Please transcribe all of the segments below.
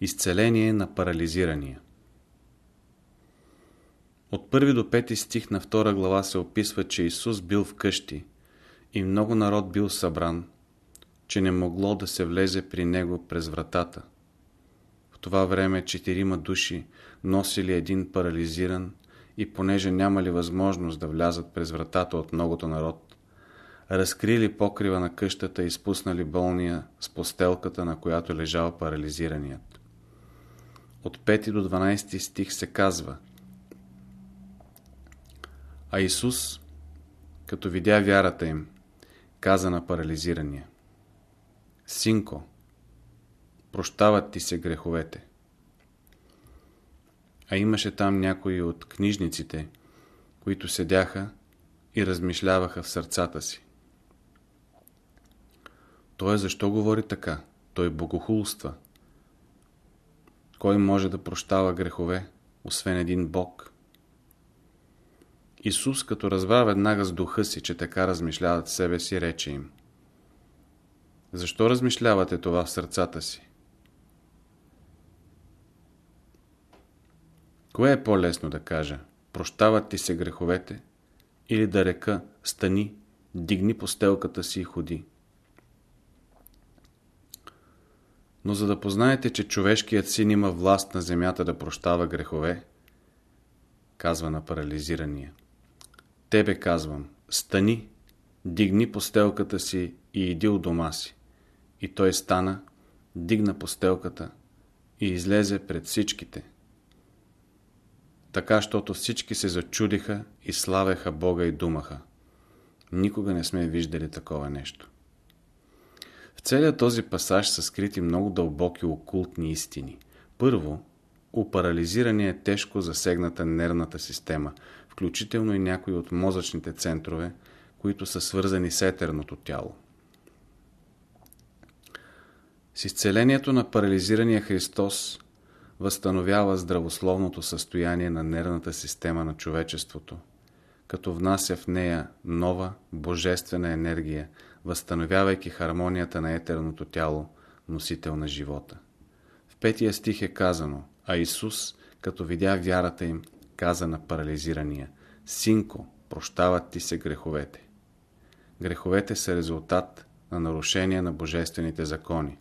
Изцеление на парализирания От първи до пети стих на втора глава се описва, че Исус бил в къщи и много народ бил събран, че не могло да се влезе при Него през вратата. В това време четирима души носили един парализиран и понеже нямали възможност да влязат през вратата от многото народ, разкрили покрива на къщата и спуснали болния с постелката, на която лежал парализираният. От 5 до 12 стих се казва А Исус, като видя вярата им, каза на парализирания Синко, прощават ти се греховете. А имаше там някои от книжниците, които седяха и размишляваха в сърцата си. Той защо говори така? Той богохулства. Кой може да прощава грехове, освен един Бог? Исус, като разбра веднага с духа си, че така размишляват себе си, рече им. Защо размишлявате това в сърцата си? Кое е по-лесно да кажа? Прощават ти се греховете? Или да река, стани, дигни постелката си и ходи? Но за да познаете, че човешкият син има власт на земята да прощава грехове, казва на парализирания. Тебе казвам, стани, дигни постелката си и иди у дома си. И той стана, дигна постелката и излезе пред всичките. Така, щото всички се зачудиха и славеха Бога и думаха. Никога не сме виждали такова нещо. В целият този пасаж са скрити много дълбоки окултни истини. Първо, у парализирания е тежко засегната нервната система, включително и някои от мозъчните центрове, които са свързани с етерното тяло. С изцелението на парализирания Христос възстановява здравословното състояние на нервната система на човечеството, като внася в нея нова божествена енергия, възстановявайки хармонията на етерното тяло, носител на живота. В петия стих е казано, а Исус, като видя вярата им, каза на парализирания, Синко, прощават ти се греховете. Греховете са резултат на нарушение на божествените закони.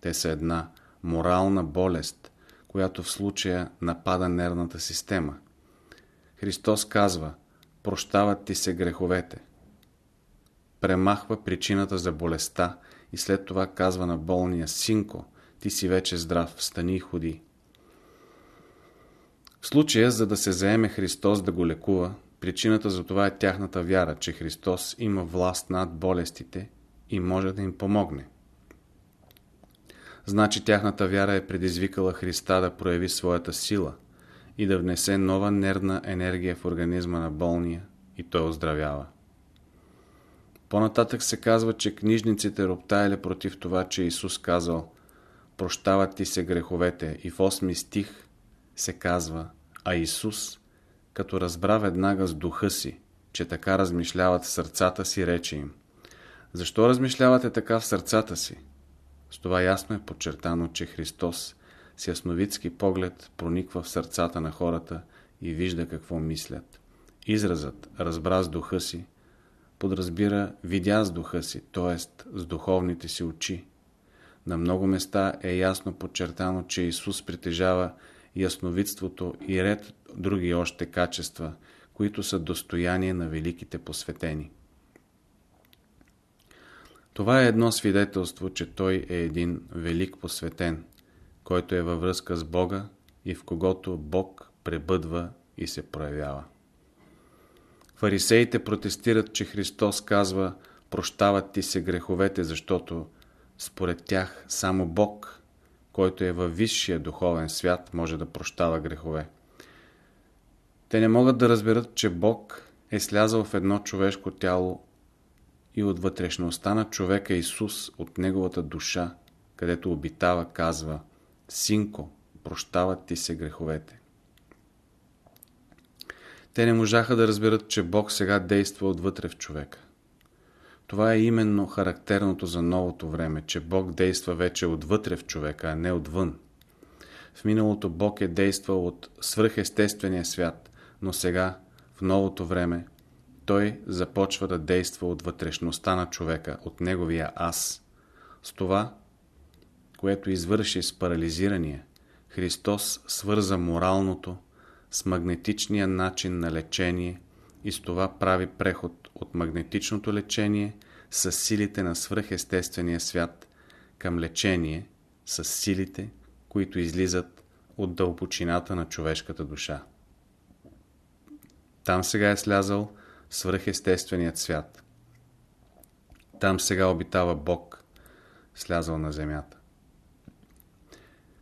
Те са една морална болест, която в случая напада нервната система. Христос казва, прощават ти се греховете. Премахва причината за болестта и след това казва на болния, синко, ти си вече здрав, стани и ходи. В случая, за да се заеме Христос да го лекува, причината за това е тяхната вяра, че Христос има власт над болестите и може да им помогне. Значи тяхната вяра е предизвикала Христа да прояви своята сила и да внесе нова нервна енергия в организма на болния и той оздравява. По-нататък се казва, че книжниците роптаяли против това, че Исус казал прощават ти се греховете и в 8 стих се казва а Исус, като разбра веднага с духа си, че така размишляват в сърцата си, рече им Защо размишлявате така в сърцата си? С това ясно е подчертано, че Христос с ясновидски поглед прониква в сърцата на хората и вижда какво мислят. Изразът разбра с духа си, подразбира видя с духа си, т.е. с духовните си очи. На много места е ясно подчертано, че Исус притежава ясновидството и ред други още качества, които са достояние на великите посветени. Това е едно свидетелство, че той е един велик посветен, който е във връзка с Бога и в когото Бог пребъдва и се проявява. Фарисеите протестират, че Христос казва прощават ти се греховете, защото според тях само Бог, който е във висшия духовен свят, може да прощава грехове. Те не могат да разберат, че Бог е слязал в едно човешко тяло и от вътрешността на човека Исус, от неговата душа, където обитава, казва Синко, прощават ти се греховете. Те не можаха да разберат, че Бог сега действа отвътре в човека. Това е именно характерното за новото време, че Бог действа вече отвътре в човека, а не отвън. В миналото Бог е действал от свръхестествения свят, но сега, в новото време, Той започва да действа от вътрешността на човека, от неговия аз. С това, което извърши с парализирания, Христос свърза моралното с магнетичния начин на лечение и с това прави преход от магнетичното лечение с силите на свръхестествения свят към лечение с силите, които излизат от дълбочината на човешката душа. Там сега е слязал свръхестественият свят. Там сега обитава Бог, слязал на земята.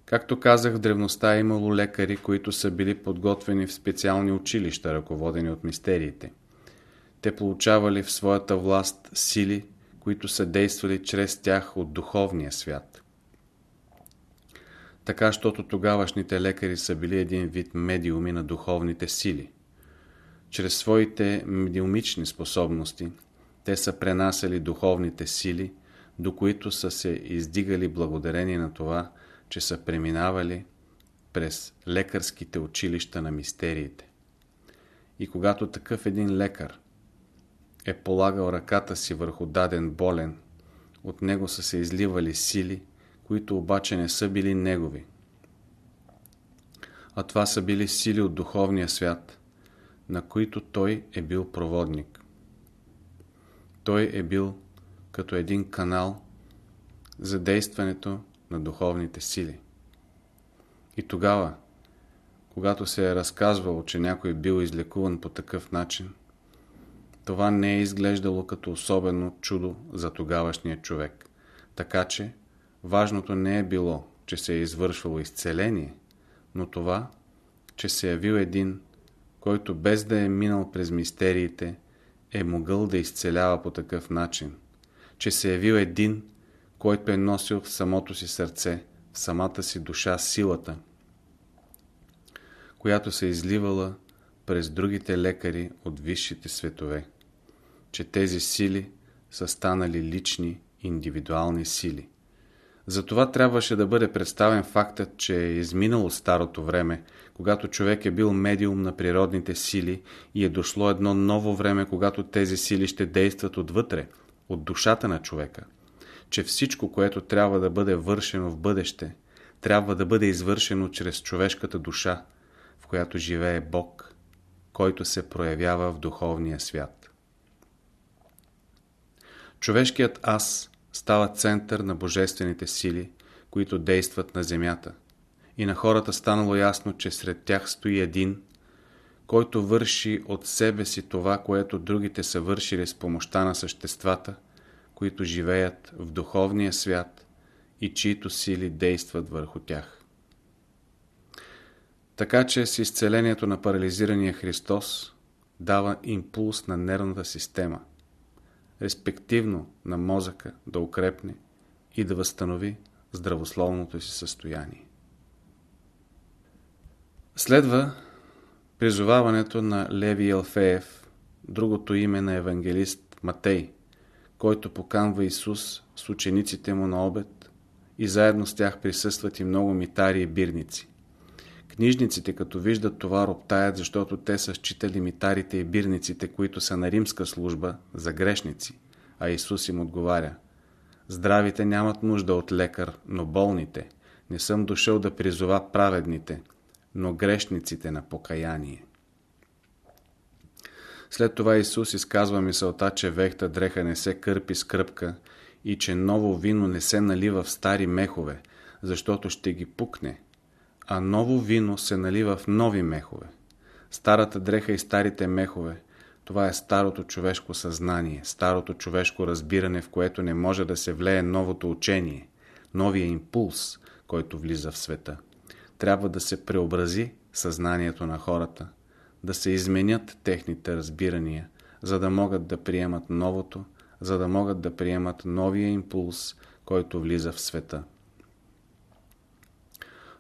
Както казах, в древността е имало лекари, които са били подготвени в специални училища, ръководени от мистериите. Те получавали в своята власт сили, които са действали чрез тях от духовния свят. Така, щото тогавашните лекари са били един вид медиуми на духовните сили. Чрез своите медиумични способности, те са пренасяли духовните сили, до които са се издигали благодарение на това, че са преминавали през лекарските училища на мистериите. И когато такъв един лекар е полагал ръката си върху даден болен, от него са се изливали сили, които обаче не са били негови. А това са били сили от духовния свят, на които той е бил проводник. Той е бил като един канал за действането на духовните сили. И тогава, когато се е разказвало, че някой бил излекуван по такъв начин, това не е изглеждало като особено чудо за тогавашния човек. Така че, важното не е било, че се е извършвало изцеление, но това, че се е явил един, който без да е минал през мистериите, е могъл да изцелява по такъв начин, че се е явил един, който е носил в самото си сърце, в самата си душа силата, която се е изливала през другите лекари от висшите светове, че тези сили са станали лични, индивидуални сили. Затова трябваше да бъде представен фактът, че е изминало старото време, когато човек е бил медиум на природните сили и е дошло едно ново време, когато тези сили ще действат отвътре, от душата на човека – че всичко, което трябва да бъде вършено в бъдеще, трябва да бъде извършено чрез човешката душа, в която живее Бог, който се проявява в духовния свят. Човешкият аз става център на божествените сили, които действат на земята. И на хората станало ясно, че сред тях стои един, който върши от себе си това, което другите са вършили с помощта на съществата – които живеят в духовния свят и чието сили действат върху тях. Така че с изцелението на парализирания Христос дава импулс на нервната система, респективно на мозъка да укрепне и да възстанови здравословното си състояние. Следва призоваването на Леви Елфеев, другото име на евангелист Матей, който поканва Исус с учениците му на обед и заедно с тях присъстват и много митари и бирници. Книжниците, като виждат това, роптаят, защото те са считали митарите и бирниците, които са на римска служба, за грешници, а Исус им отговаря Здравите нямат нужда от лекар, но болните. Не съм дошъл да призова праведните, но грешниците на покаяние. След това Исус изказва мисълта, че вехта дреха не се кърпи с кръпка и че ново вино не се налива в стари мехове, защото ще ги пукне, а ново вино се налива в нови мехове. Старата дреха и старите мехове това е старото човешко съзнание, старото човешко разбиране, в което не може да се влее новото учение, новия импулс, който влиза в света. Трябва да се преобрази съзнанието на хората, да се изменят техните разбирания, за да могат да приемат новото, за да могат да приемат новия импулс, който влиза в света.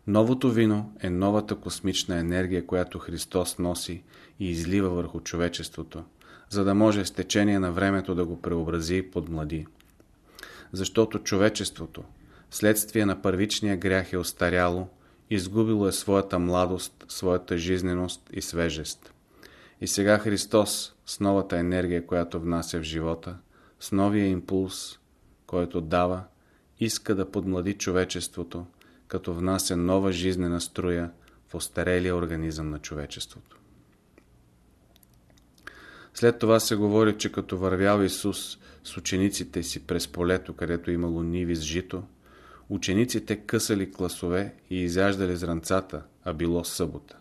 Новото вино е новата космична енергия, която Христос носи и излива върху човечеството, за да може с течение на времето да го преобрази и подмлади. Защото човечеството, следствие на първичния грях е остаряло изгубило е своята младост, своята жизненост и свежест. И сега Христос, с новата енергия, която внася в живота, с новия импулс, който дава, иска да подмлади човечеството, като внася нова жизнена струя в остарелия организъм на човечеството. След това се говори, че като вървял Исус с учениците си през полето, където имало ниви с жито, учениците късали класове и изяждали зранцата, а било събота.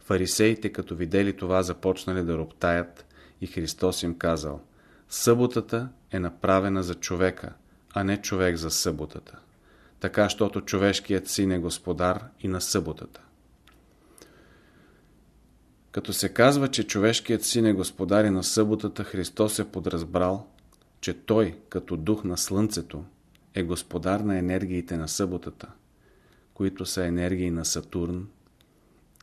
Фарисеите, като видели това, започнали да роптаят и Христос им казал Съботата е направена за човека, а не човек за съботата. Така, щото човешкият син е господар и на съботата. Като се казва, че човешкият син е господар и на съботата, Христос е подразбрал, че Той, като дух на Слънцето, е господар на енергиите на съботата, които са енергии на Сатурн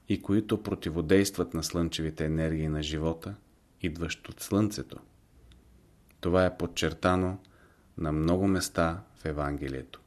и които противодействат на слънчевите енергии на живота, идващ от Слънцето. Това е подчертано на много места в Евангелието.